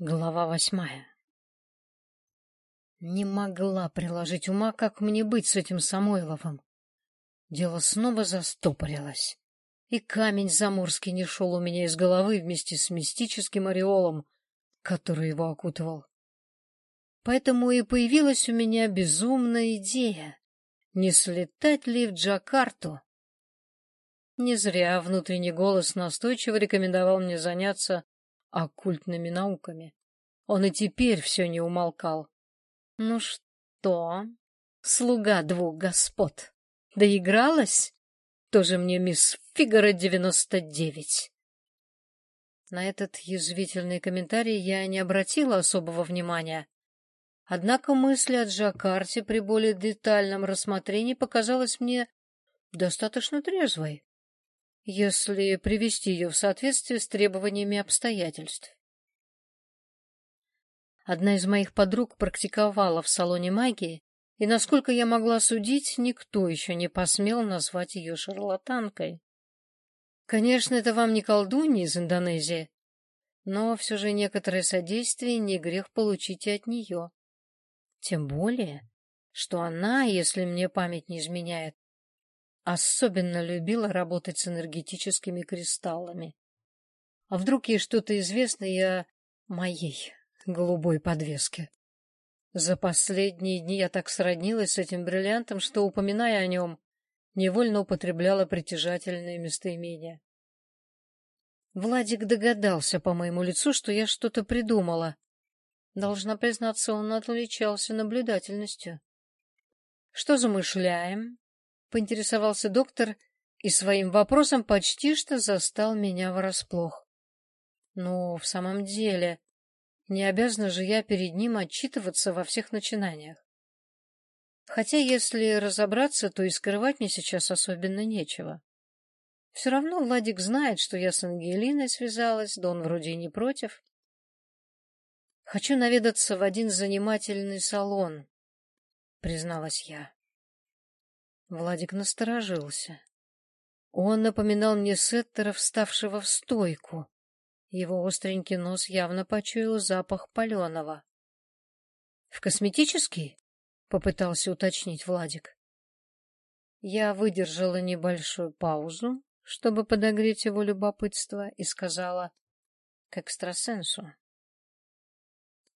Глава восьмая Не могла приложить ума, как мне быть с этим Самойловым. Дело снова застопорилось, и камень заморский не шел у меня из головы вместе с мистическим ореолом, который его окутывал. Поэтому и появилась у меня безумная идея, не слетать ли в Джакарту. Не зря внутренний голос настойчиво рекомендовал мне заняться оккультными науками. Он и теперь все не умолкал. — Ну что, слуга двух господ, доигралась? Тоже мне мисс Фигара девяносто девять. На этот язвительный комментарий я не обратила особого внимания. Однако мысль о Джакарте при более детальном рассмотрении показалась мне достаточно трезвой если привести ее в соответствие с требованиями обстоятельств. Одна из моих подруг практиковала в салоне магии, и, насколько я могла судить, никто еще не посмел назвать ее шарлатанкой. Конечно, это вам не колдунья из Индонезии, но все же некоторое содействие не грех получить и от нее. Тем более, что она, если мне память не изменяет, Особенно любила работать с энергетическими кристаллами. А вдруг ей что-то известно и о моей голубой подвеске? За последние дни я так сроднилась с этим бриллиантом, что, упоминая о нем, невольно употребляла притяжательные местоимения. Владик догадался по моему лицу, что я что-то придумала. Должна признаться, он отличался наблюдательностью. — Что замышляем? Поинтересовался доктор и своим вопросом почти что застал меня врасплох. Но в самом деле, не обязана же я перед ним отчитываться во всех начинаниях. Хотя, если разобраться, то и скрывать мне сейчас особенно нечего. Все равно Владик знает, что я с Ангелиной связалась, да он вроде и не против. Хочу наведаться в один занимательный салон, призналась я. Владик насторожился. Он напоминал мне сеттера, вставшего в стойку. Его остренький нос явно почуял запах паленого. — В косметический? — попытался уточнить Владик. Я выдержала небольшую паузу, чтобы подогреть его любопытство, и сказала к экстрасенсу.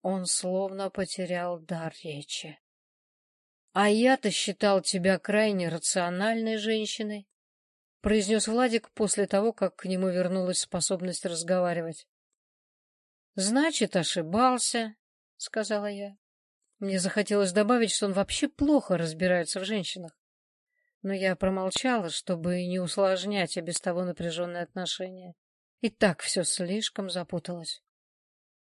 Он словно потерял дар речи. А я-то считал тебя крайне рациональной женщиной, — произнес Владик после того, как к нему вернулась способность разговаривать. — Значит, ошибался, — сказала я. Мне захотелось добавить, что он вообще плохо разбирается в женщинах. Но я промолчала, чтобы не усложнять и без того напряженные отношения. И так все слишком запуталось.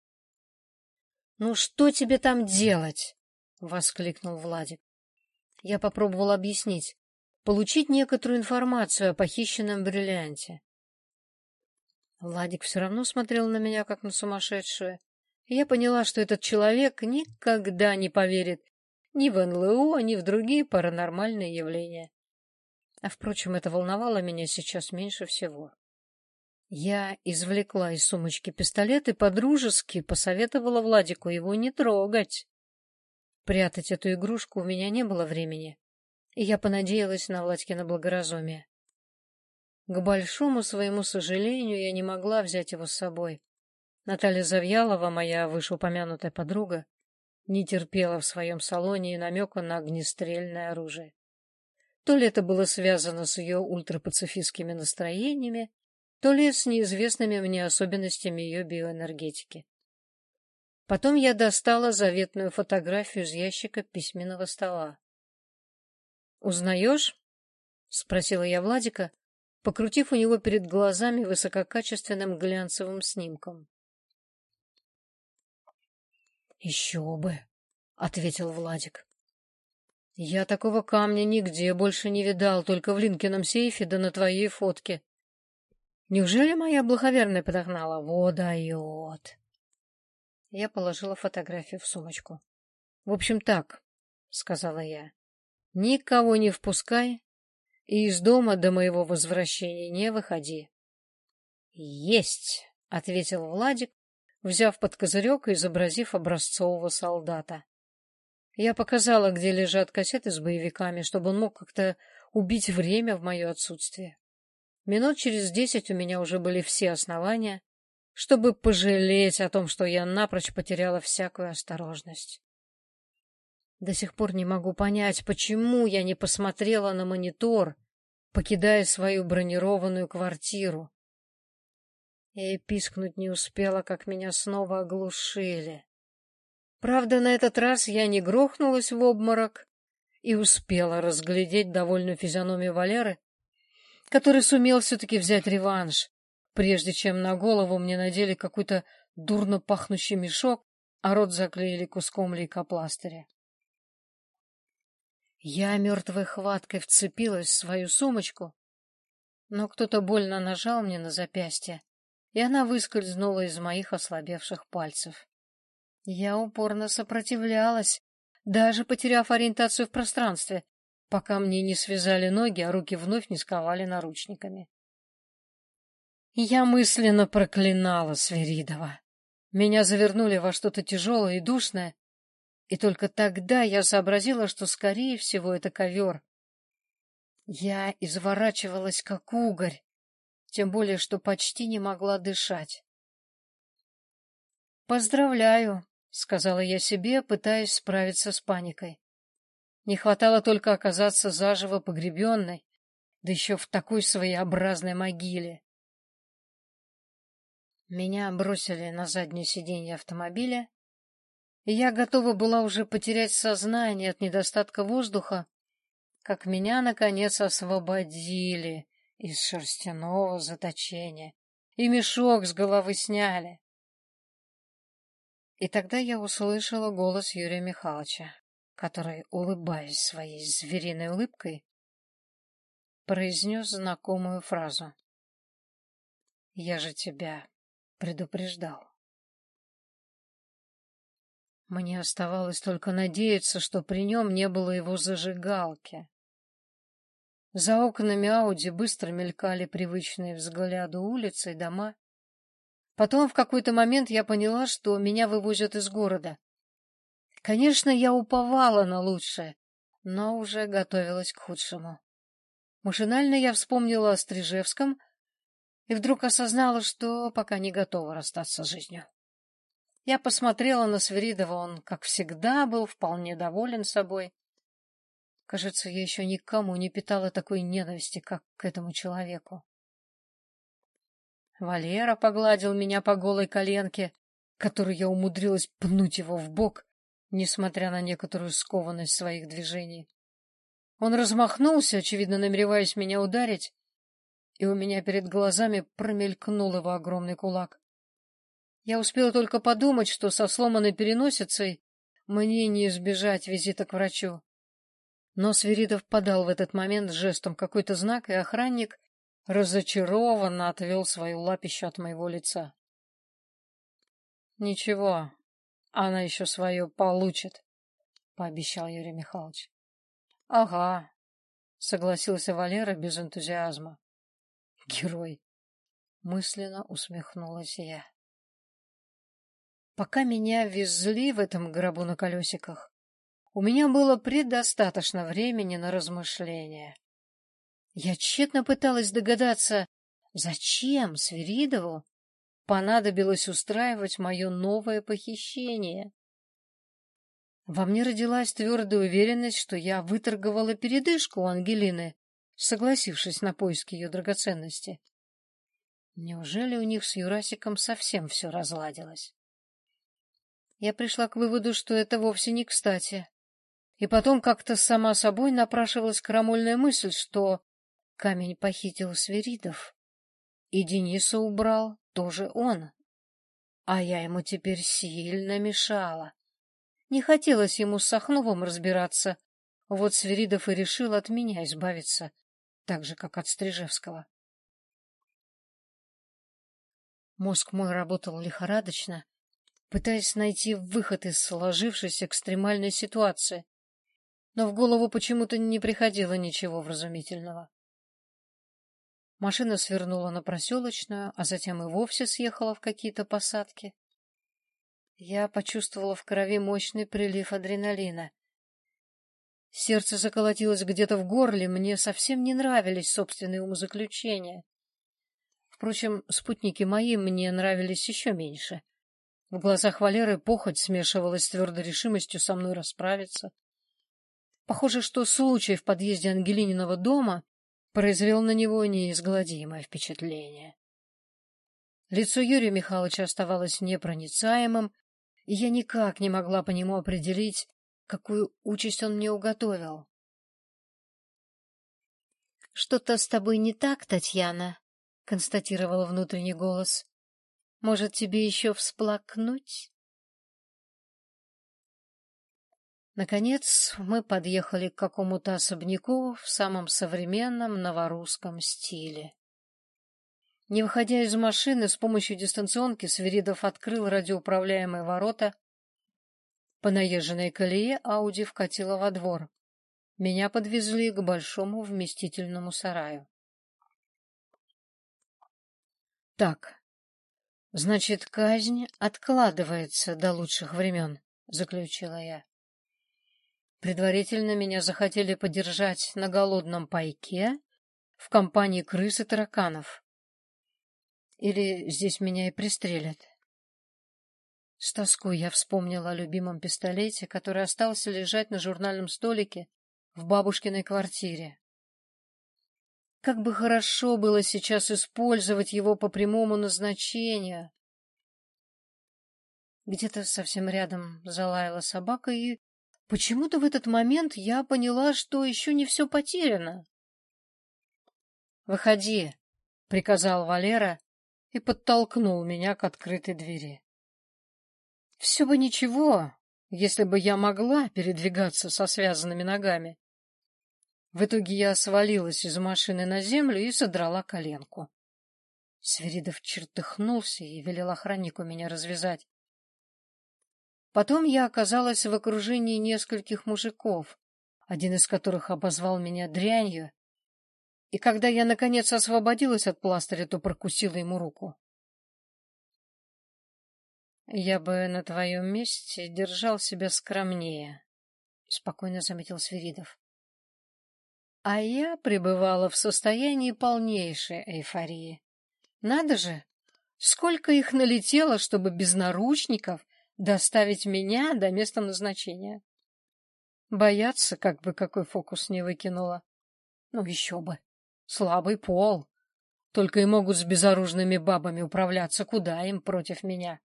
— Ну что тебе там делать? — воскликнул Владик. Я попробовал объяснить. Получить некоторую информацию о похищенном бриллианте. Владик все равно смотрел на меня, как на сумасшедшую. Я поняла, что этот человек никогда не поверит ни в НЛО, ни в другие паранормальные явления. А, впрочем, это волновало меня сейчас меньше всего. Я извлекла из сумочки пистолет и подружески посоветовала Владику его не трогать. Прятать эту игрушку у меня не было времени, и я понадеялась на Владькино благоразумие. К большому своему сожалению, я не могла взять его с собой. Наталья Завьялова, моя вышеупомянутая подруга, не терпела в своем салоне и намека на огнестрельное оружие. То ли это было связано с ее ультрапацифистскими настроениями, то ли с неизвестными мне особенностями ее биоэнергетики. Потом я достала заветную фотографию из ящика письменного стола. «Узнаешь?» — спросила я Владика, покрутив у него перед глазами высококачественным глянцевым снимком. «Еще бы!» — ответил Владик. «Я такого камня нигде больше не видал, только в Линкином сейфе да на твоей фотке. Неужели моя благоверная подогнала? Во дает!» Я положила фотографию в сумочку. — В общем, так, — сказала я. — Никого не впускай и из дома до моего возвращения не выходи. — Есть, — ответил Владик, взяв под козырек и изобразив образцового солдата. Я показала, где лежат кассеты с боевиками, чтобы он мог как-то убить время в мое отсутствие. Минут через десять у меня уже были все основания, чтобы пожалеть о том, что я напрочь потеряла всякую осторожность. До сих пор не могу понять, почему я не посмотрела на монитор, покидая свою бронированную квартиру. Я и пискнуть не успела, как меня снова оглушили. Правда, на этот раз я не грохнулась в обморок и успела разглядеть довольную физиономию Валеры, который сумел все-таки взять реванш, прежде чем на голову мне надели какой-то дурно пахнущий мешок, а рот заклеили куском лейкопластыря. Я мертвой хваткой вцепилась в свою сумочку, но кто-то больно нажал мне на запястье, и она выскользнула из моих ослабевших пальцев. Я упорно сопротивлялась, даже потеряв ориентацию в пространстве, пока мне не связали ноги, а руки вновь не сковали наручниками. Я мысленно проклинала Сверидова. Меня завернули во что-то тяжелое и душное, и только тогда я сообразила, что, скорее всего, это ковер. Я изворачивалась, как угорь, тем более, что почти не могла дышать. «Поздравляю», — сказала я себе, пытаясь справиться с паникой. Не хватало только оказаться заживо погребенной, да еще в такой своеобразной могиле. Меня бросили на заднее сиденье автомобиля, и я готова была уже потерять сознание от недостатка воздуха, как меня, наконец, освободили из шерстяного заточения, и мешок с головы сняли. И тогда я услышала голос Юрия Михайловича, который, улыбаясь своей звериной улыбкой, произнес знакомую фразу. «Я же тебя предупреждал». Мне оставалось только надеяться, что при нем не было его зажигалки. За окнами Ауди быстро мелькали привычные взгляду улицы и дома. Потом в какой-то момент я поняла, что меня вывозят из города. Конечно, я уповала на лучшее, но уже готовилась к худшему. Машинально я вспомнила о Стрижевском и вдруг осознала, что пока не готова расстаться с жизнью. Я посмотрела на Свиридова, он, как всегда, был вполне доволен собой. Кажется, я еще никому не питала такой ненависти, как к этому человеку. Валера погладил меня по голой коленке, которую я умудрилась пнуть его в бок, несмотря на некоторую скованность своих движений. Он размахнулся, очевидно, намереваясь меня ударить, и у меня перед глазами промелькнул его огромный кулак. Я успела только подумать, что со сломанной переносицей мне не избежать визита к врачу. Но Свиридов подал в этот момент жестом какой-то знак, и охранник разочарованно отвел свою лапищу от моего лица. — Ничего, она еще свое получит, — пообещал Юрий Михайлович. — Ага, — согласился Валера без энтузиазма. — Герой! — мысленно усмехнулась я. Пока меня везли в этом гробу на колесиках, у меня было предостаточно времени на размышления. Я тщетно пыталась догадаться, зачем Свиридову понадобилось устраивать мое новое похищение. Во мне родилась твердая уверенность, что я выторговала передышку у Ангелины, согласившись на поиски ее драгоценности. Неужели у них с Юрасиком совсем все разладилось? я пришла к выводу, что это вовсе не кстати. И потом как-то сама собой напрашивалась крамольная мысль, что камень похитил Сверидов, и Дениса убрал тоже он. А я ему теперь сильно мешала. Не хотелось ему с Сахновым разбираться, вот Сверидов и решил от меня избавиться, так же, как от Стрижевского. Мозг мой работал лихорадочно, пытаясь найти выход из сложившейся экстремальной ситуации, но в голову почему-то не приходило ничего вразумительного. Машина свернула на проселочную, а затем и вовсе съехала в какие-то посадки. Я почувствовала в крови мощный прилив адреналина. Сердце заколотилось где-то в горле, мне совсем не нравились собственные умозаключения. Впрочем, спутники мои мне нравились еще меньше. В глазах Валеры похоть смешивалась с твердой решимостью со мной расправиться. Похоже, что случай в подъезде Ангелининого дома произвел на него неизгладимое впечатление. Лицо Юрия Михайловича оставалось непроницаемым, и я никак не могла по нему определить, какую участь он мне уготовил. — Что-то с тобой не так, Татьяна, — констатировал внутренний голос. — Может, тебе еще всплакнуть? Наконец мы подъехали к какому-то особняку в самом современном новорусском стиле. Не выходя из машины, с помощью дистанционки Свиридов открыл радиоуправляемые ворота. По наезженной колее Ауди вкатила во двор. Меня подвезли к большому вместительному сараю. Так, значит, казнь откладывается до лучших времен, — заключила я. Предварительно меня захотели подержать на голодном пайке в компании крыс и тараканов. Или здесь меня и пристрелят. С тоской я вспомнила о любимом пистолете, который остался лежать на журнальном столике в бабушкиной квартире. Как бы хорошо было сейчас использовать его по прямому назначению. Где-то совсем рядом залаяла собака, и Почему-то в этот момент я поняла, что еще не все потеряно. «Выходи», — приказал Валера и подтолкнул меня к открытой двери. Все бы ничего, если бы я могла передвигаться со связанными ногами. В итоге я свалилась из машины на землю и содрала коленку. Свиридов чертыхнулся и велел охраннику меня развязать. Потом я оказалась в окружении нескольких мужиков, один из которых обозвал меня дрянью, и когда я, наконец, освободилась от пластыря, то прокусила ему руку. «Я бы на твоем месте держал себя скромнее», — спокойно заметил Свиридов. А я пребывала в состоянии полнейшей эйфории. Надо же, сколько их налетело, чтобы без наручников доставить меня до места назначения. Бояться, как бы какой фокус не выкинула. Ну, еще бы. Слабый пол. Только и могут с безоружными бабами управляться, куда им против меня.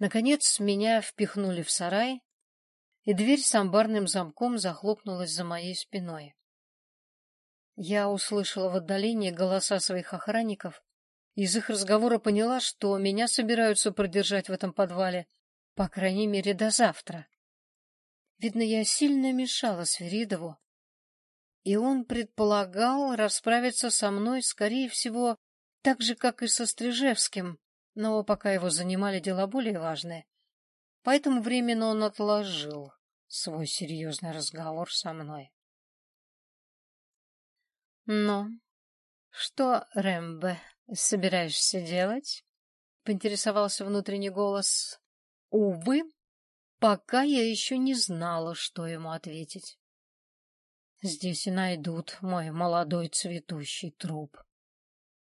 Наконец меня впихнули в сарай, и дверь с амбарным замком захлопнулась за моей спиной. Я услышала в отдалении голоса своих охранников из их разговора поняла, что меня собираются продержать в этом подвале, по крайней мере, до завтра. Видно, я сильно мешала Свиридову, и он предполагал расправиться со мной, скорее всего, так же, как и со Стрижевским, но пока его занимали дела более важные. Поэтому временно он отложил свой серьезный разговор со мной. — Ну, что, Рэмбе, собираешься делать? — поинтересовался внутренний голос. Увы, пока я еще не знала, что ему ответить. Здесь и найдут мой молодой цветущий труп.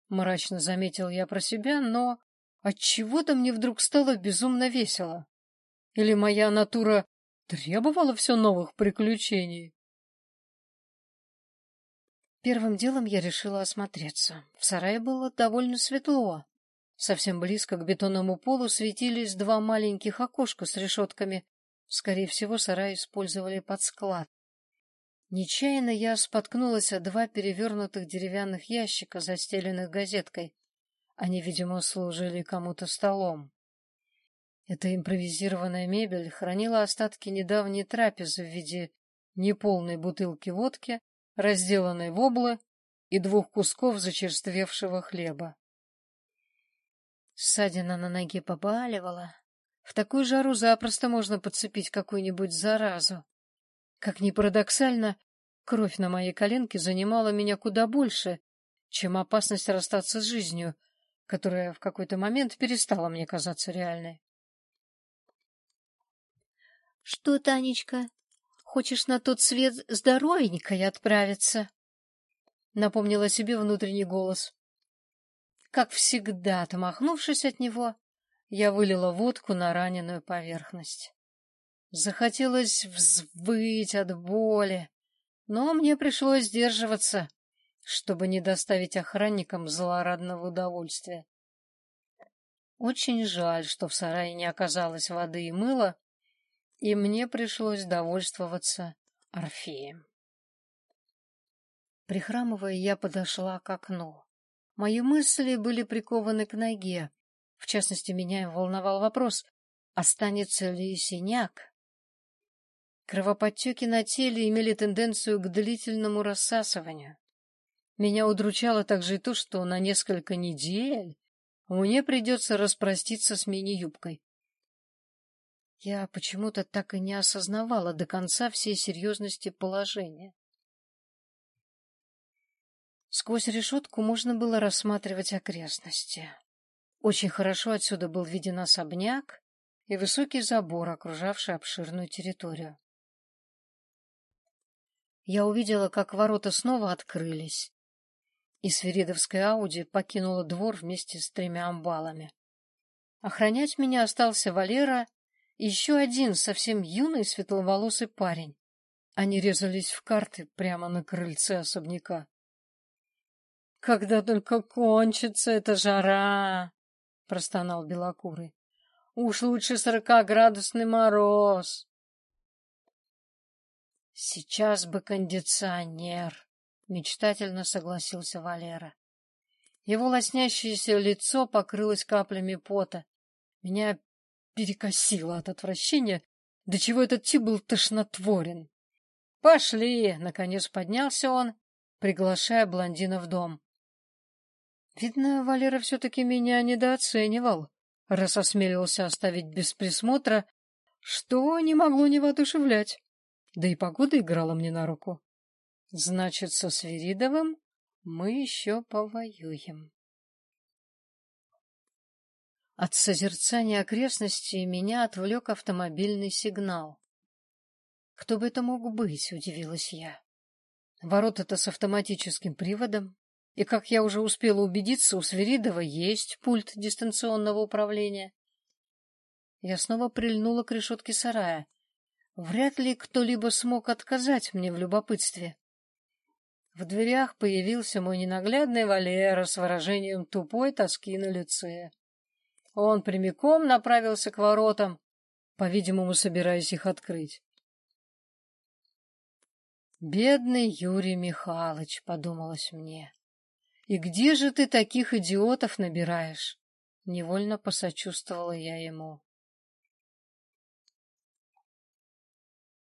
Мрачно заметил я про себя, но отчего-то мне вдруг стало безумно весело. Или моя натура требовала все новых приключений? Первым делом я решила осмотреться. В сарае было довольно светло. Совсем близко к бетонному полу светились два маленьких окошка с решетками. Скорее всего, сарай использовали под склад. Нечаянно я споткнулась о два перевернутых деревянных ящика, застеленных газеткой. Они, видимо, служили кому-то столом. Эта импровизированная мебель хранила остатки недавней трапезы в виде неполной бутылки водки, разделанной воблы и двух кусков зачерствевшего хлеба. Ссадина на ноге побаливала. В такую жару запросто можно подцепить какую-нибудь заразу. Как ни парадоксально, кровь на моей коленке занимала меня куда больше, чем опасность расстаться с жизнью, которая в какой-то момент перестала мне казаться реальной. — Что, Танечка, хочешь на тот свет здоровенькой отправиться? — напомнила себе внутренний голос. Как всегда, отмахнувшись от него, я вылила водку на раненую поверхность. Захотелось взвыть от боли, но мне пришлось сдерживаться, чтобы не доставить охранникам злорадного удовольствия. Очень жаль, что в сарае не оказалось воды и мыла, и мне пришлось довольствоваться Орфеем. Прихрамывая, я подошла к окну. Мои мысли были прикованы к ноге. В частности, меня волновал вопрос, останется ли синяк. Кровоподтеки на теле имели тенденцию к длительному рассасыванию. Меня удручало также и то, что на несколько недель мне придется распроститься с мини-юбкой. Я почему-то так и не осознавала до конца всей серьезности положения. Сквозь решетку можно было рассматривать окрестности. Очень хорошо отсюда был виден особняк и высокий забор, окружавший обширную территорию. Я увидела, как ворота снова открылись, и свиридовская Ауди покинула двор вместе с тремя амбалами. Охранять меня остался Валера и еще один совсем юный светловолосый парень. Они резались в карты прямо на крыльце особняка. — Когда только кончится эта жара! — простонал Белокурый. — Уж лучше сорокаградусный мороз. — Сейчас бы кондиционер, — мечтательно согласился Валера. Его лоснящееся лицо покрылось каплями пота. Меня перекосило от отвращения, до чего этот тип был тошнотворен. — Пошли! — наконец поднялся он, приглашая блондина в дом. Видно, Валера все-таки меня недооценивал, раз осмелился оставить без присмотра, что не могло не воодушевлять. Да и погода играла мне на руку. Значит, со Свиридовым мы еще повоюем. От созерцания окрестностей меня отвлек автомобильный сигнал. Кто бы это мог быть, удивилась я. Ворота-то с автоматическим приводом, и, как я уже успела убедиться, у Свиридова есть пульт дистанционного управления. Я снова прильнула к решетке сарая. Вряд ли кто-либо смог отказать мне в любопытстве. В дверях появился мой ненаглядный Валера с выражением тупой тоски на лице. Он прямиком направился к воротам, по-видимому, собираясь их открыть. «Бедный Юрий Михайлович», — подумалось мне. «И где же ты таких идиотов набираешь?» Невольно посочувствовала я ему.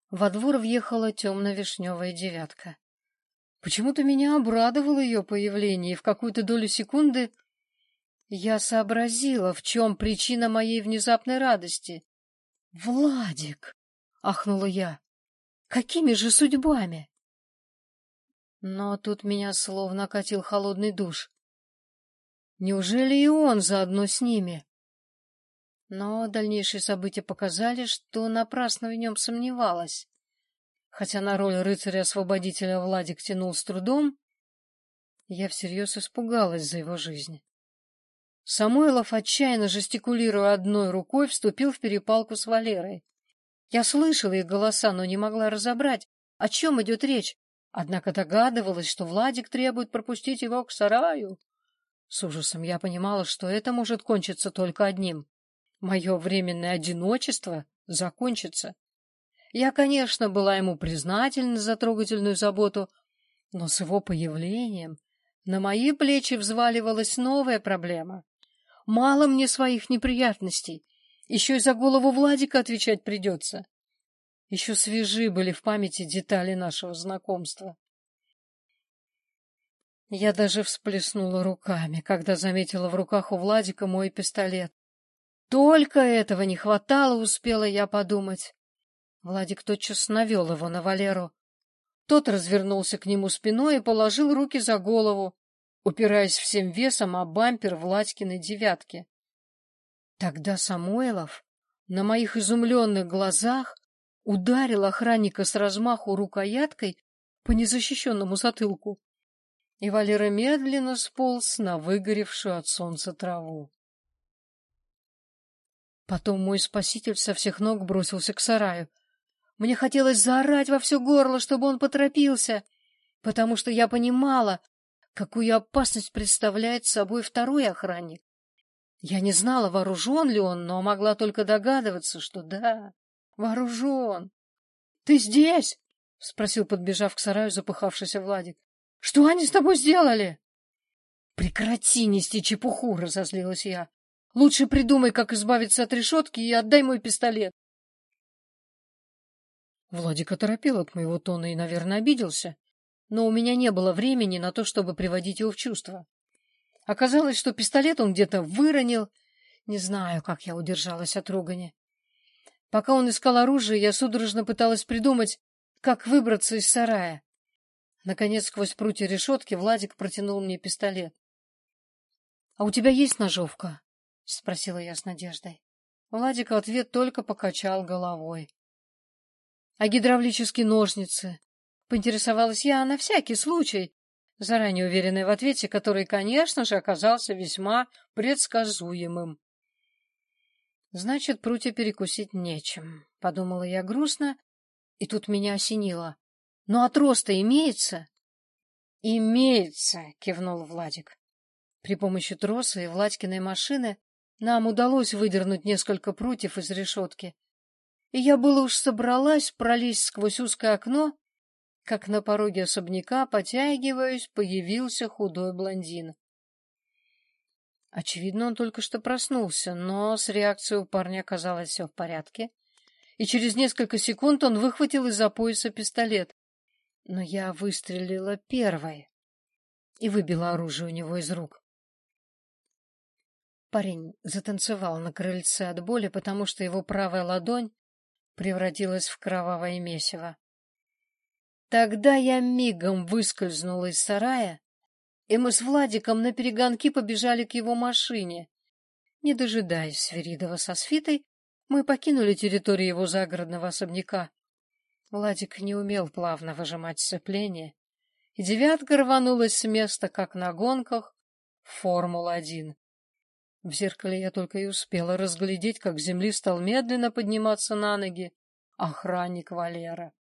Во двор въехала темно-вишневая девятка. Почему-то меня обрадовало ее появление, и в какую-то долю секунды я сообразила, в чем причина моей внезапной радости. «Владик!» — ахнула я. «Какими же судьбами?» Но тут меня словно катил холодный душ. Неужели и он заодно с ними? Но дальнейшие события показали, что напрасно в нем сомневалась. Хотя на роль рыцаря-освободителя Владик тянул с трудом, я всерьез испугалась за его жизнь. Самойлов, отчаянно жестикулируя одной рукой, вступил в перепалку с Валерой. Я слышала их голоса, но не могла разобрать, о чем идет речь, Однако догадывалась, что Владик требует пропустить его к сараю. С ужасом я понимала, что это может кончиться только одним. Мое временное одиночество закончится. Я, конечно, была ему признательна за трогательную заботу, но с его появлением на мои плечи взваливалась новая проблема. Мало мне своих неприятностей, еще и за голову Владика отвечать придется. Еще свежи были в памяти детали нашего знакомства. Я даже всплеснула руками, когда заметила в руках у Владика мой пистолет. Только этого не хватало, успела я подумать. Владик тотчас навел его на Валеру. Тот развернулся к нему спиной и положил руки за голову. упираясь всем весом о бампер Владькиной девятки. Тогда Самойлов на моих изумленных глазах ударил охранника с размаху рукояткой по незащищенному затылку, и Валера медленно сполз на выгоревшую от солнца траву. Потом мой спаситель со всех ног бросился к сараю. Мне хотелось заорать во все горло, чтобы он поторопился, потому что я понимала, какую опасность представляет собой второй охранник. Я не знала, вооружен ли он, но могла только догадываться, что да, вооружен. — Ты здесь? — спросил, подбежав к сараю, запыхавшийся Владик. — Что они с тобой сделали? — Прекрати нести чепуху, — разозлилась я. — Лучше придумай, как избавиться от решетки, и отдай мой пистолет. Владик оторопел от моего тона и, наверное, обиделся но у меня не было времени на то, чтобы приводить его в чувство. Оказалось, что пистолет он где-то выронил. Не знаю, как я удержалась от ругани. Пока он искал оружие, я судорожно пыталась придумать, как выбраться из сарая. Наконец, сквозь прутья решетки Владик протянул мне пистолет. — А у тебя есть ножовка? — спросила я с надеждой. Владик в ответ только покачал головой. — А гидравлические ножницы? Поинтересовалась я на всякий случай, заранее уверенная в ответе, который, конечно же, оказался весьма предсказуемым. «Значит, прутья перекусить нечем», — подумала я грустно, и тут меня осенило. «Но отрос-то имеется?» «Имеется», — кивнул Владик. При помощи троса и Владькиной машины нам удалось выдернуть несколько прутьев из решетки. И я было уж собралась пролезть сквозь узкое окно, как на пороге особняка, потягиваясь, появился худой блондин. Очевидно, он только что проснулся, но с реакцией у парня оказалось все в порядке, и через несколько секунд он выхватил из-за пояса пистолет. Но я выстрелила первой и выбила оружие у него из рук. Парень затанцевал на крыльце от боли, потому что его правая ладонь превратилась в кровавое месиво. Тогда я мигом выскользнула из сарая, и мы с Владиком на перегонки побежали к его машине. Не дожидаясь Сверидова со свитой, мы покинули территорию его загородного особняка. Владик не умел плавно выжимать сцепление, и девятка рванулась с места, как на гонках Формула-1. В зеркале я только и успела разглядеть, как земли стал медленно подниматься на ноги охранник Валера.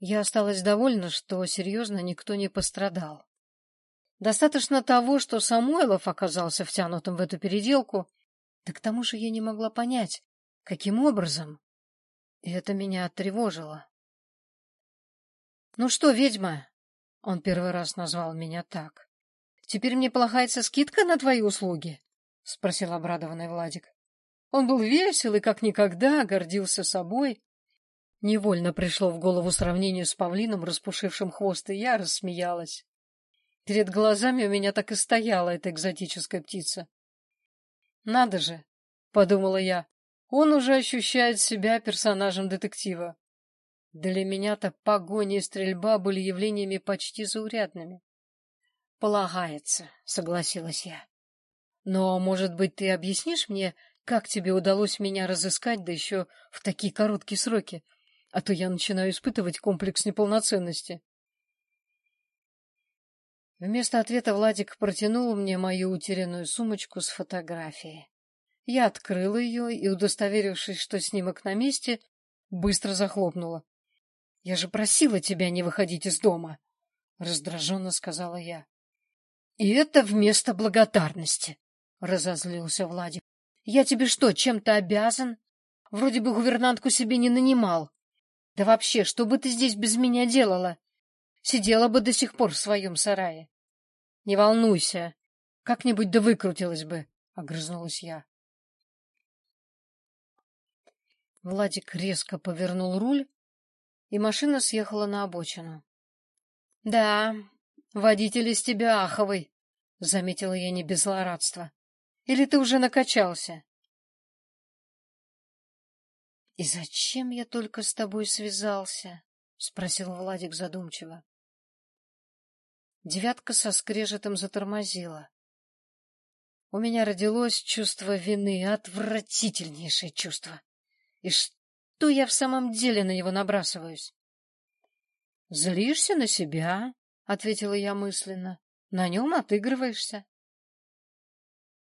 Я осталась довольна, что серьезно никто не пострадал. Достаточно того, что Самойлов оказался втянутым в эту переделку, да к тому же я не могла понять, каким образом. И это меня оттревожило. — Ну что, ведьма? — он первый раз назвал меня так. — Теперь мне полагается скидка на твои услуги? — спросил обрадованный Владик. Он был весел и как никогда гордился собой. Невольно пришло в голову сравнение с павлином, распушившим хвост, и я рассмеялась. Перед глазами у меня так и стояла эта экзотическая птица. «Надо же!» — подумала я. «Он уже ощущает себя персонажем детектива. Для меня-то погоня и стрельба были явлениями почти заурядными». «Полагается», — согласилась я. «Но, может быть, ты объяснишь мне, как тебе удалось меня разыскать, да еще в такие короткие сроки?» а то я начинаю испытывать комплекс неполноценности. Вместо ответа Владик протянул мне мою утерянную сумочку с фотографией. Я открыла ее и, удостоверившись, что снимок на месте, быстро захлопнула. — Я же просила тебя не выходить из дома, — раздраженно сказала я. — И это вместо благодарности, — разозлился Владик. — Я тебе что, чем-то обязан? Вроде бы гувернантку себе не нанимал. Да вообще, что бы ты здесь без меня делала? Сидела бы до сих пор в своем сарае. Не волнуйся, как-нибудь да выкрутилась бы, — огрызнулась я. Владик резко повернул руль, и машина съехала на обочину. — Да, водитель из тебя аховый, — заметила я не без злорадства. — Или ты уже накачался? — И зачем я только с тобой связался? — спросил Владик задумчиво. Девятка со скрежетом затормозила. У меня родилось чувство вины, отвратительнейшее чувство. И что я в самом деле на него набрасываюсь? — Злишься на себя, — ответила я мысленно. — На нем отыгрываешься.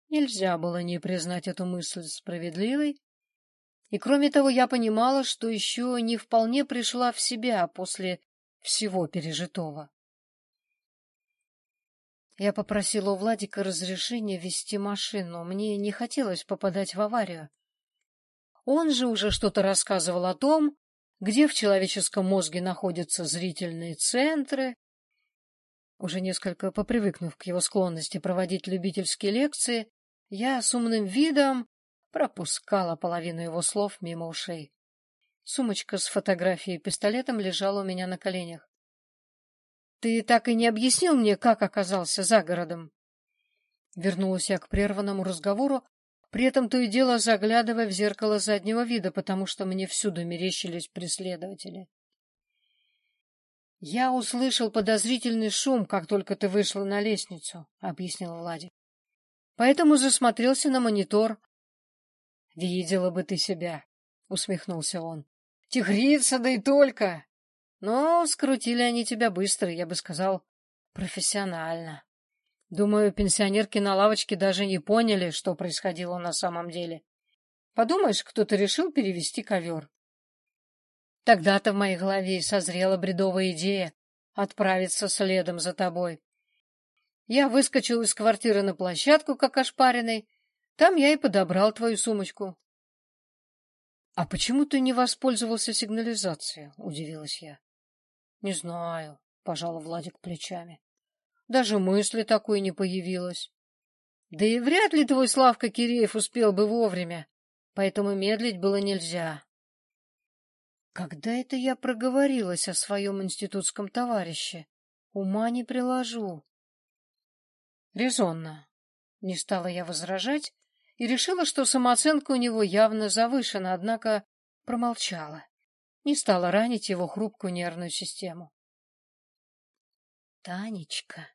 Нельзя было не признать эту мысль справедливой. И кроме того, я понимала, что еще не вполне пришла в себя после всего пережитого. Я попросила у Владика разрешения вести машину. Мне не хотелось попадать в аварию. Он же уже что-то рассказывал о том, где в человеческом мозге находятся зрительные центры. Уже несколько попривыкнув к его склонности проводить любительские лекции, я с умным видом пропускала половину его слов мимо ушей. Сумочка с фотографией и пистолетом лежала у меня на коленях. Ты так и не объяснил мне, как оказался за городом. Вернулась я к прерванному разговору, при этом то и дело заглядывая в зеркало заднего вида, потому что мне всюду мерещились преследователи. — Я услышал подозрительный шум, как только ты вышла на лестницу, — объяснил Владик. — Поэтому засмотрелся на монитор. — Видела бы ты себя, — усмехнулся он. — Тигрица, да и только! Но скрутили они тебя быстро, я бы сказал, профессионально. Думаю, пенсионерки на лавочке даже не поняли, что происходило на самом деле. Подумаешь, кто-то решил перевести ковер. Тогда-то в моей голове созрела бредовая идея отправиться следом за тобой. Я выскочил из квартиры на площадку, как ошпаренный. Там я и подобрал твою сумочку. — А почему ты не воспользовался сигнализацией? — удивилась я. — Не знаю, — пожал Владик плечами. Даже мысли такой не появилось. Да и вряд ли твой Славка Киреев успел бы вовремя, поэтому медлить было нельзя. Когда это я проговорилась о своем институтском товарище? Ума не приложу. Резонно. Не стала я возражать и решила, что самооценка у него явно завышена, однако промолчала не стала ранить его хрупкую нервную систему. — Танечка,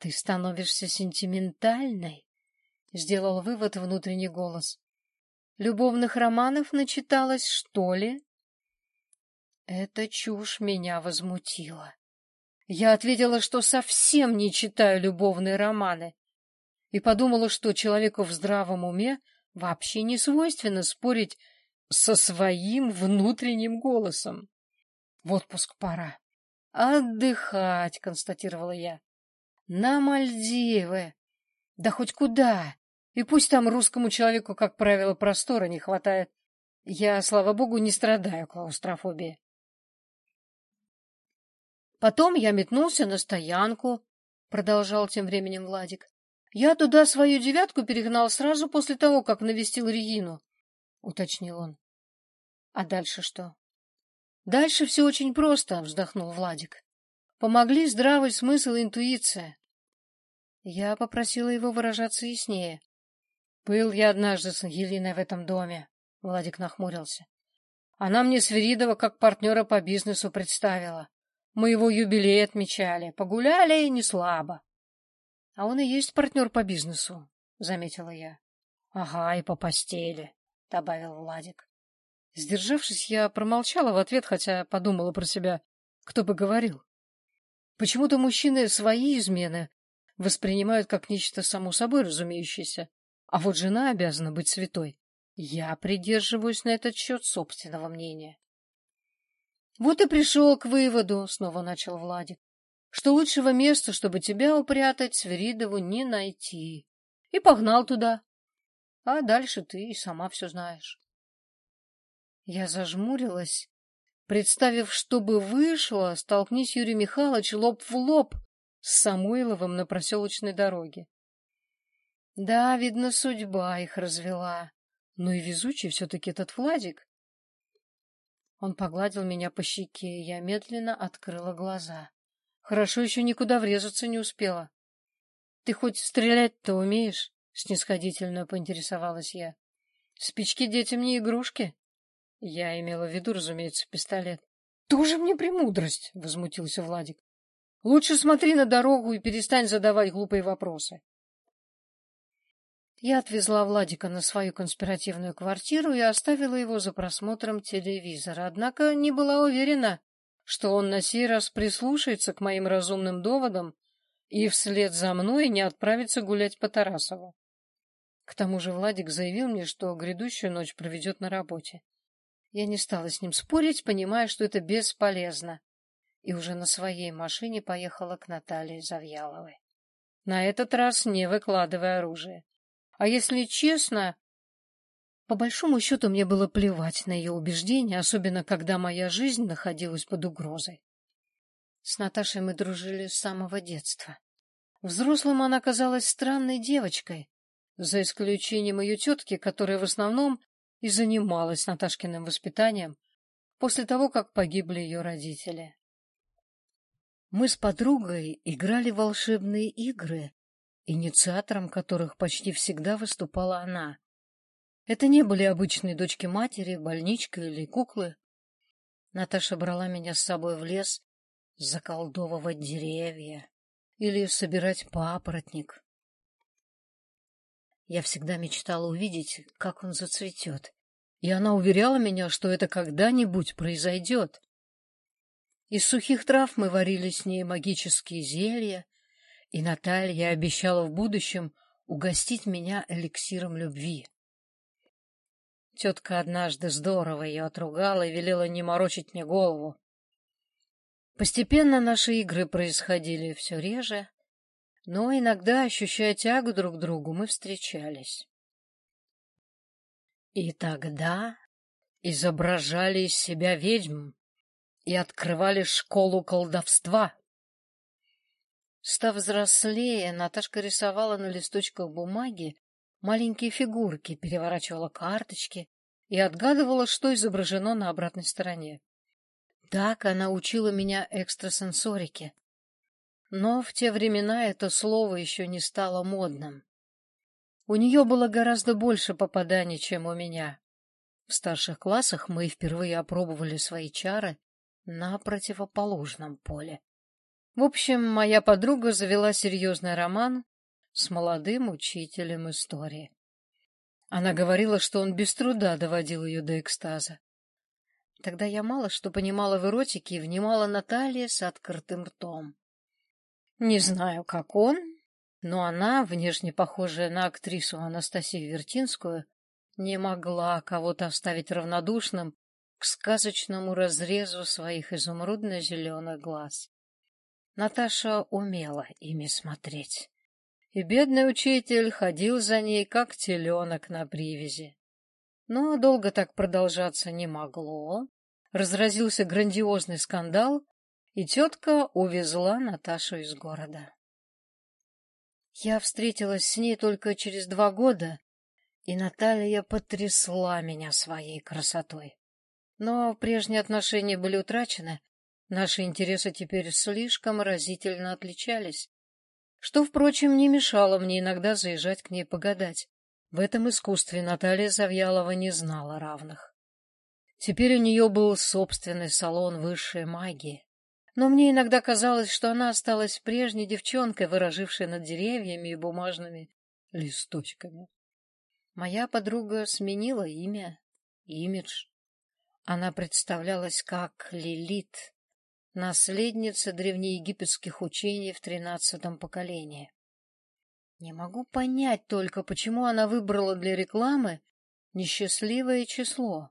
ты становишься сентиментальной, — сделал вывод внутренний голос. — Любовных романов начиталась, что ли? Эта чушь меня возмутила. Я ответила, что совсем не читаю любовные романы, и подумала, что человеку в здравом уме вообще не свойственно спорить со своим внутренним голосом. В отпуск пора. Отдыхать, констатировала я. На Мальдивы. Да хоть куда. И пусть там русскому человеку, как правило, простора не хватает. Я, слава богу, не страдаю клаустрофобией. Потом я метнулся на стоянку, продолжал тем временем Владик. Я туда свою девятку перегнал сразу после того, как навестил Регину, уточнил он. А дальше что? Дальше все очень просто, вздохнул Владик. Помогли здравый смысл и интуиция. Я попросила его выражаться яснее. Был я однажды с Ангелиной в этом доме, Владик нахмурился. Она мне Свиридова как партнера по бизнесу представила. Мы его юбилей отмечали, погуляли и не слабо. — А он и есть партнер по бизнесу, — заметила я. — Ага, и по постели, — добавил Владик. Сдержавшись, я промолчала в ответ, хотя подумала про себя, кто бы говорил. Почему-то мужчины свои измены воспринимают как нечто само собой разумеющееся, а вот жена обязана быть святой. Я придерживаюсь на этот счет собственного мнения. Вот и пришел к выводу, — снова начал Владик, — что лучшего места, чтобы тебя упрятать, Сверидову не найти. И погнал туда. А дальше ты и сама все знаешь. Я зажмурилась, представив, что бы вышло, столкнись Юрий Михайлович лоб в лоб с Самойловым на проселочной дороге. Да, видно, судьба их развела. Ну и везучий все-таки этот Владик. Он погладил меня по щеке, и я медленно открыла глаза. Хорошо еще никуда врезаться не успела. — Ты хоть стрелять-то умеешь? — снисходительно поинтересовалась я. — Спички детям не игрушки. Я имела в виду, разумеется, пистолет. — Тоже мне премудрость, — возмутился Владик. Лучше смотри на дорогу и перестань задавать глупые вопросы. Я отвезла Владика на свою конспиративную квартиру и оставила его за просмотром телевизора, однако не была уверена, что он на сей раз прислушается к моим разумным доводам и вслед за мной не отправится гулять по Тарасову. К тому же Владик заявил мне, что грядущую ночь проведет на работе. Я не стала с ним спорить, понимая, что это бесполезно, и уже на своей машине поехала к Наталье Завьяловой. На этот раз не выкладывая оружие. А если честно, по большому счету мне было плевать на ее убеждения, особенно когда моя жизнь находилась под угрозой. С Наташей мы дружили с самого детства. Взрослым она казалась странной девочкой, за исключением ее тетки, которая в основном и занималась Наташкиным воспитанием после того, как погибли ее родители. Мы с подругой играли в волшебные игры, инициатором которых почти всегда выступала она. Это не были обычные дочки матери, больничка или куклы. Наташа брала меня с собой в лес заколдовывать деревья или собирать папоротник. Я всегда мечтала увидеть, как он зацветет, и она уверяла меня, что это когда-нибудь произойдет. Из сухих трав мы варили с ней магические зелья, и Наталья обещала в будущем угостить меня эликсиром любви. Тетка однажды здорово ее отругала и велела не морочить мне голову. Постепенно наши игры происходили все реже, но иногда, ощущая тягу друг к другу, мы встречались. И тогда изображали из себя ведьм и открывали школу колдовства. Став взрослее, Наташка рисовала на листочках бумаги маленькие фигурки, переворачивала карточки и отгадывала, что изображено на обратной стороне. Так она учила меня экстрасенсорике. Но в те времена это слово еще не стало модным. У нее было гораздо больше попаданий, чем у меня. В старших классах мы впервые опробовали свои чары на противоположном поле. В общем, моя подруга завела серьезный роман с молодым учителем истории. Она говорила, что он без труда доводил ее до экстаза. Тогда я мало что понимала в эротике и внимала Наталье с открытым ртом. Не знаю, как он, но она, внешне похожая на актрису Анастасию Вертинскую, не могла кого-то оставить равнодушным к сказочному разрезу своих изумрудно-зеленых глаз. Наташа умела ими смотреть. И бедный учитель ходил за ней, как теленок на привязи. Но долго так продолжаться не могло. Разразился грандиозный скандал, и тетка увезла Наташу из города. Я встретилась с ней только через два года, и Наталья потрясла меня своей красотой. Но прежние отношения были утрачены, Наши интересы теперь слишком разительно отличались, что, впрочем, не мешало мне иногда заезжать к ней погадать. В этом искусстве Наталья Завьялова не знала равных. Теперь у нее был собственный салон высшей магии. Но мне иногда казалось, что она осталась прежней девчонкой, выражившей над деревьями и бумажными листочками. Моя подруга сменила имя, имидж. Она представлялась как Лилит, наследница древнеегипетских учений в тринадцатом поколении. Не могу понять только, почему она выбрала для рекламы несчастливое число.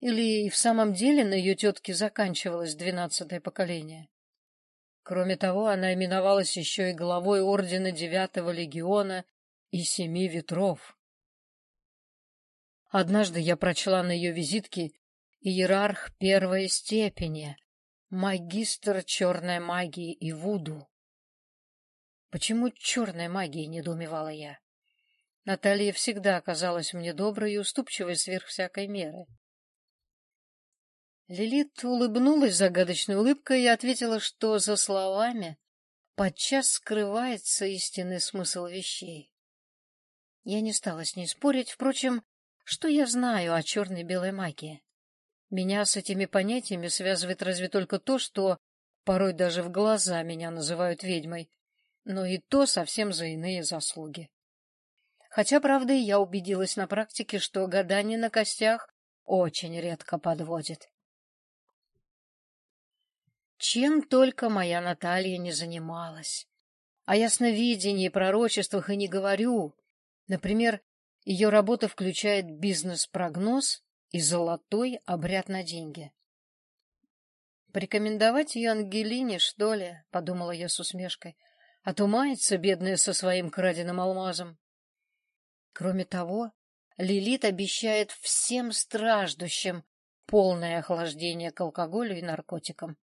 Или и в самом деле на ее тетке заканчивалось двенадцатое поколение. Кроме того, она именовалась еще и главой ордена девятого легиона и семи ветров. Однажды я прочла на ее визитке «Иерарх первой степени», Магистр черной магии и Вуду. Почему черной магии, недоумевала я. Наталья всегда оказалась мне доброй и уступчивой сверх всякой меры. Лилит улыбнулась загадочной улыбкой и ответила, что за словами подчас скрывается истинный смысл вещей. Я не стала с ней спорить, впрочем, что я знаю о черной белой магии? Меня с этими понятиями связывает разве только то, что Порой даже в глаза меня называют ведьмой, но и то совсем за иные заслуги. Хотя, правда, и я убедилась на практике, что гадание на костях очень редко подводит. Чем только моя Наталья не занималась. О ясновидении, пророчествах и не говорю. Например, ее работа включает бизнес-прогноз и золотой обряд на деньги. «Порекомендовать ее Ангелине, что ли?» — подумала я с усмешкой. «А то мается, бедная, со своим краденым алмазом». Кроме того, Лилит обещает всем страждущим полное охлаждение к алкоголю и наркотикам.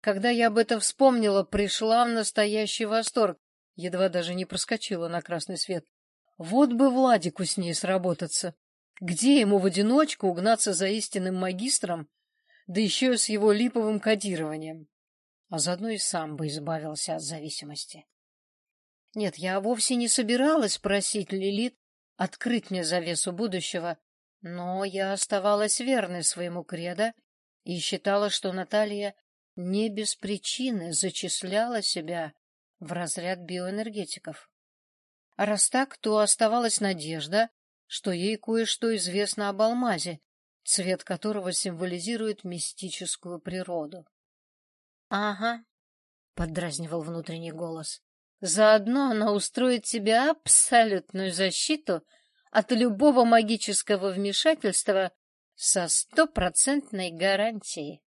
Когда я об этом вспомнила, пришла в настоящий восторг, едва даже не проскочила на красный свет. Вот бы Владику с ней сработаться. Где ему в одиночку угнаться за истинным магистром, да еще и с его липовым кодированием? А заодно и сам бы избавился от зависимости. Нет, я вовсе не собиралась просить Лилит открыть мне завесу будущего, но я оставалась верной своему кредо и считала, что Наталья не без причины зачисляла себя в разряд биоэнергетиков. А раз так, то оставалась надежда, что ей кое-что известно об алмазе, цвет которого символизирует мистическую природу. — Ага, — поддразнивал внутренний голос. Заодно она устроит тебе абсолютную защиту от любого магического вмешательства со стопроцентной гарантией.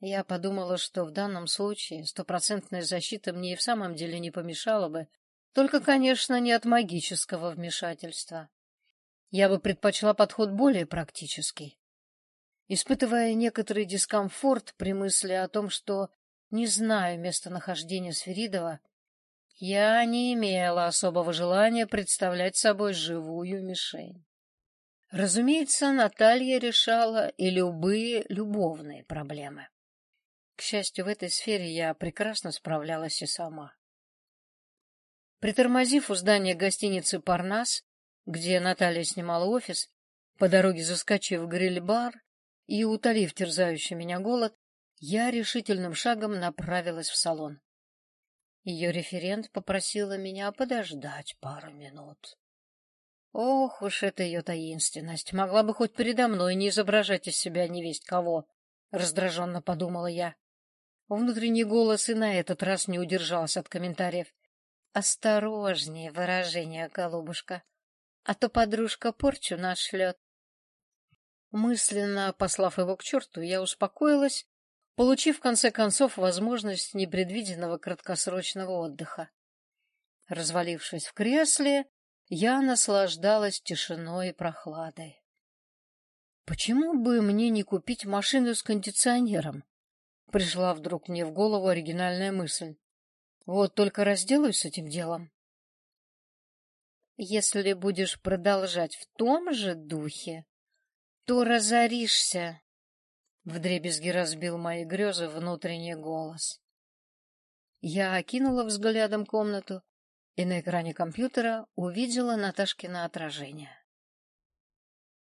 Я подумала, что в данном случае стопроцентная защита мне и в самом деле не помешала бы, только, конечно, не от магического вмешательства. Я бы предпочла подход более практический. Испытывая некоторый дискомфорт при мысли о том, что не знаю местонахождения Сферидова. Я не имела особого желания представлять собой живую мишень. Разумеется, Наталья решала и любые любовные проблемы. К счастью, в этой сфере я прекрасно справлялась и сама. Притормозив у здания гостиницы «Парнас», где Наталья снимала офис, по дороге заскочив в гриль-бар и утолив терзающий меня голод, я решительным шагом направилась в салон. Ее референт попросила меня подождать пару минут. Ох уж это ее таинственность! Могла бы хоть передо мной не изображать из себя невесть кого, — раздраженно подумала я. Внутренний голос и на этот раз не удержался от комментариев. «Осторожнее выражение, голубушка, а то подружка порчу нашлет». Мысленно послав его к черту, я успокоилась получив в конце концов возможность непредвиденного краткосрочного отдыха. Развалившись в кресле, я наслаждалась тишиной и прохладой. Почему бы мне не купить машину с кондиционером? Пришла вдруг мне в голову оригинальная мысль. Вот только разделаюсь с этим делом. Если будешь продолжать в том же духе, то разоришься, Вдребезги разбил мои грезы внутренний голос. Я окинула взглядом комнату и на экране компьютера увидела Наташкино отражение.